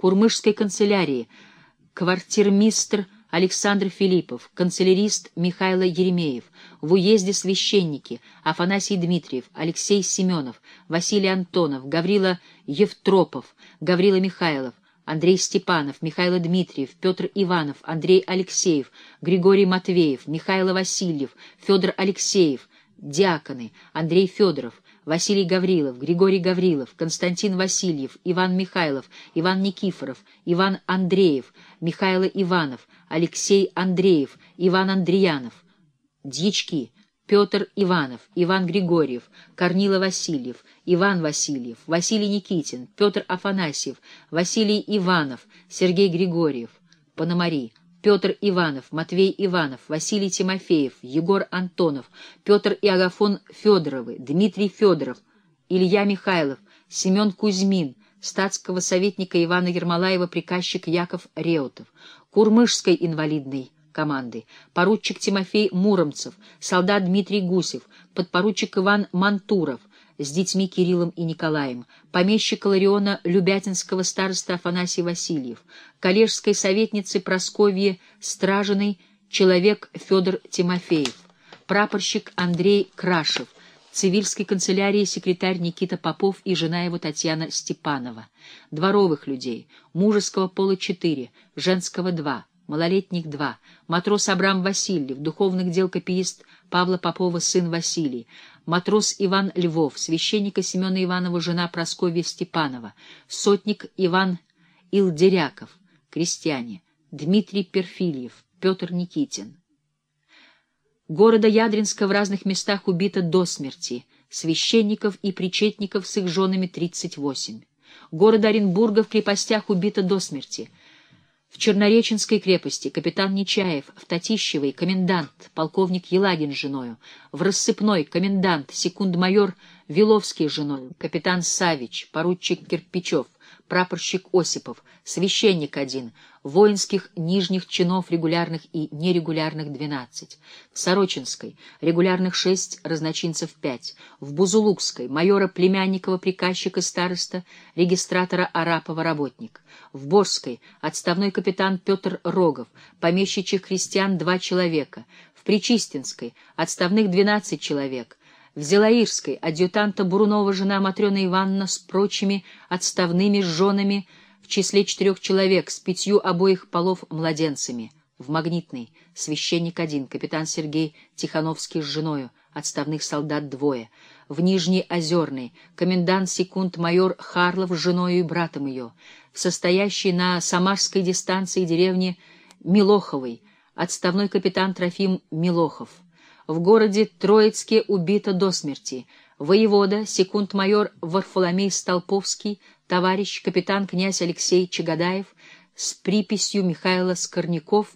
Курмышской канцелярии, квартирмистр Александр Филиппов, канцелярист Михаил Еремеев, в уезде священники Афанасий Дмитриев, Алексей Семенов, Василий Антонов, Гаврила Евтропов, Гаврила Михайлов, Андрей Степанов, Михаил Дмитриев, Петр Иванов, Андрей Алексеев, Григорий Матвеев, Михаил Васильев, Федор Алексеев, диаконы Андрей Федоров, Василий Гаврилов, Григорий Гаврилов, Константин Васильев, Иван Михайлов, Иван Никифоров, Иван Андреев, Михаил Иванов, Алексей Андреев, Иван Андреянов, дьячки Петр Иванов, Иван Григорьев, Корнила Васильев, Иван Васильев, Василий Никитин, Петр Афанасьев, Василий Иванов, Сергей Григорьев, Пономари, Петр Иванов, Матвей Иванов, Василий Тимофеев, Егор Антонов, Петр и Агафон Федоровы, Дмитрий Федоров, Илья Михайлов, Семен Кузьмин, статского советника Ивана Ермолаева приказчик Яков Реутов, Курмышской инвалидной команды, поручик Тимофей Муромцев, солдат Дмитрий Гусев, подпоручик Иван Мантуров с детьми Кириллом и Николаем, помещик Лариона Любятинского староста Афанасий Васильев, коллежской советницы Просковье Стражиной человек Федор Тимофеев, прапорщик Андрей Крашев, цивильской канцелярии секретарь Никита Попов и жена его Татьяна Степанова, дворовых людей, мужеского пола четыре, женского два, малолетних два, матрос Абрам Васильев, духовных дел копиист Павла Попова сын Василий, матрос Иван Львов, священника Семена Иванова жена Прасковья Степанова, сотник Иван Илдеряков, крестьяне, Дмитрий Перфильев, Петр Никитин. Города Ядринска в разных местах убито до смерти, священников и причетников с их женами 38. Города Оренбурга в крепостях убито до смерти — в Чернореченской крепости капитан Нечаев, в Татищевой комендант, полковник Елагин с женою, в Рассыпной комендант, секунд-майор Виловский с женою, капитан Савич, поручик Кирпичев, прапорщик Осипов, священник один, воинских нижних чинов регулярных и нерегулярных двенадцать, в Сорочинской регулярных шесть, разночинцев пять, в Бузулукской майора Племянникова приказчика староста, регистратора Арапова работник, в Борской отставной капитан Петр Рогов, помещичьих крестьян два человека, в Причистинской отставных двенадцать человек, в Зелаирской адъютанта Бурунова жена Матрена Ивановна с прочими отставными женами в числе четырех человек с пятью обоих полов младенцами. В Магнитной священник один, капитан Сергей Тихановский с женою, отставных солдат двое. В Нижней Озерной комендант секунд майор Харлов с женою и братом ее. В состоящей на Самарской дистанции деревне Милоховой отставной капитан Трофим Милохов в городе Троицке убито до смерти. Воевода, секунд-майор Варфоломей Столповский, товарищ капитан князь Алексей Чагадаев с приписью Михаила Скорняков,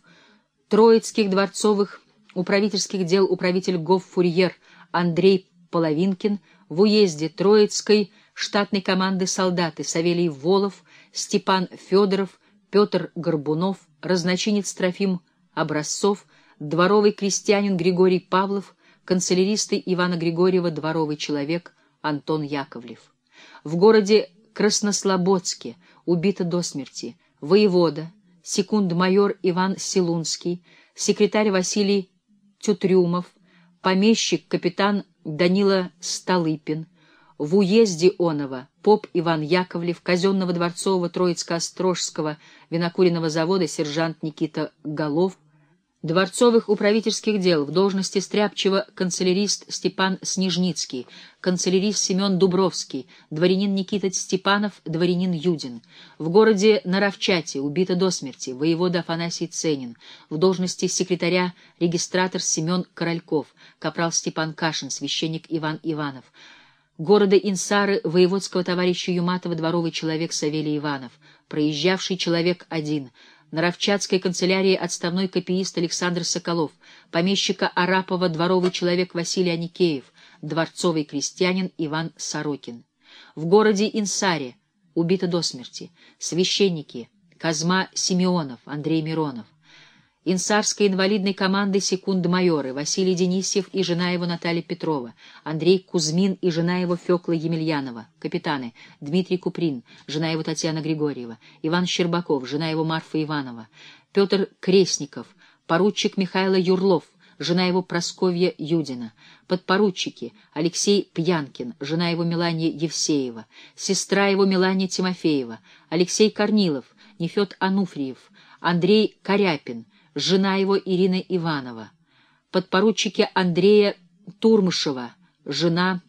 Троицких дворцовых управительских дел управитель Гоффурьер Андрей Половинкин, в уезде Троицкой штатной команды солдаты Савелий Волов, Степан Федоров, Петр Горбунов, разночинец Трофим Образцов, дворовый крестьянин Григорий Павлов, канцеляристы Ивана Григорьева, дворовый человек Антон Яковлев. В городе Краснослободске убито до смерти воевода, секунд-майор Иван Силунский, секретарь Василий Тютрюмов, помещик капитан Данила Столыпин, в уезде Онова поп Иван Яковлев, казенного дворцового Троицко-Острожского винокуренного завода сержант Никита Голов, дворцовых управительских дел в должности стряпчего канцелярист Степан Снежницкий, канцелярист Семен Дубровский, дворянин Никита Степанов, дворянин Юдин. В городе Наровчате убито до смерти воевода Афанасий Ценин, в должности секретаря регистратор Семен Корольков, капрал Степан Кашин, священник Иван Иванов. Города Инсары воеводского товарища Юматова дворовый человек Савелий Иванов, проезжавший человек один — на Равчатской канцелярии отставной копиист Александр Соколов, помещика Арапова дворовый человек Василий Аникеев, дворцовый крестьянин Иван Сорокин. В городе Инсаре убито до смерти священники Казма Симеонов, Андрей Миронов, Инсарской инвалидной команды секунд-майоры Василий Денисьев и жена его Наталья Петрова, Андрей Кузьмин и жена его Фёкла Емельянова, капитаны Дмитрий Куприн, жена его Татьяна Григорьева, Иван Щербаков, жена его Марфа Иванова, Петр Крестников, поручик Михаил Юрлов, жена его Просковья Юдина, подпоручики Алексей Пьянкин, жена его Мелания Евсеева, сестра его Мелания Тимофеева, Алексей Корнилов, Нефед Ануфриев, Андрей Коряпин, жена его Ирина Иванова, подпоручики Андрея Турмышева, жена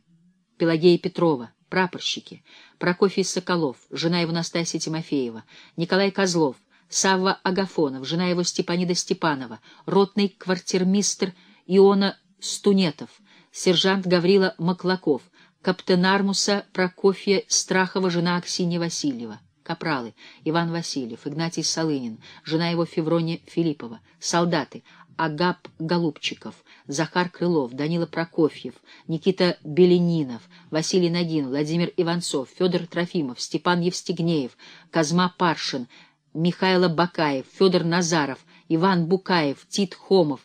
Пелагея Петрова, прапорщики, Прокофий Соколов, жена его Настасья Тимофеева, Николай Козлов, Савва Агафонов, жена его Степанида Степанова, ротный квартирмистр Иона Стунетов, сержант Гаврила Маклаков, каптен Армуса Прокофья Страхова, жена Аксинья Васильева капралы Иван Васильев, Игнатий Солынин, жена его Феврония Филиппова, солдаты Агап Голубчиков, Захар Крылов, Данила Прокофьев, Никита Беленинов, Василий Нагин, Владимир Иванцов, Федор Трофимов, Степан Евстигнеев, Казма Паршин, Михаил Бакаев, Федор Назаров, Иван Букаев, Тит Хомов,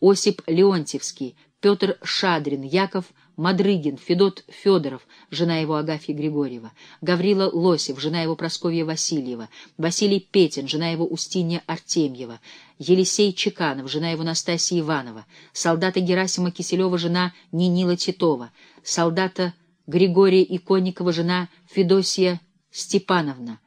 Осип Леонтьевский, Петр Шадрин, Яков Мадрыгин, Федот Федоров, жена его Агафья Григорьева, Гаврила Лосев, жена его Просковья Васильева, Василий Петин, жена его Устинья Артемьева, Елисей Чеканов, жена его Настасья Иванова, солдата Герасима Киселева, жена Нинила Титова, солдата Григория Иконникова, жена Федосия Степановна,